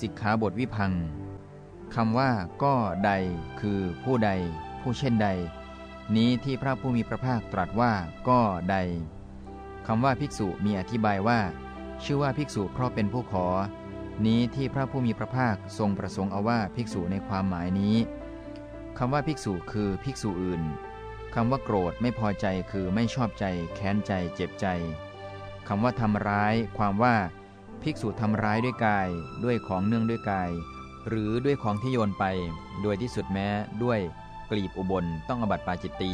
สิกขาบทวิพังคำว่าก็ใดคือผู้ใด ผู้เช่นใด นี้ที่พระผู้มีพระภาคตรัสว่าก็ใดคำว่าภิกษุมีอธิบายว่า ชื่อว่าภิกษุเพราะเป็นผู้ขอ นี้ที่พระผู้มีพระภาคทรงประสงค์เอาว่าภิกษุในความหมายนี้คำว่าภิกษุคือภิกษุอื่นคำว่าโกรธไม่พอใจคือไม่ชอบใจ แค้นใจ เจ็บใจคำว่าทำร้าย ความว่า ภิกษุทำร้ายด้วยกาย ด้วยของเนื่องด้วยกาย หรือด้วยของที่โยนไป โดยที่สุดแม้ด้วยกลีบอุบลต้องอบัติปาจิตตี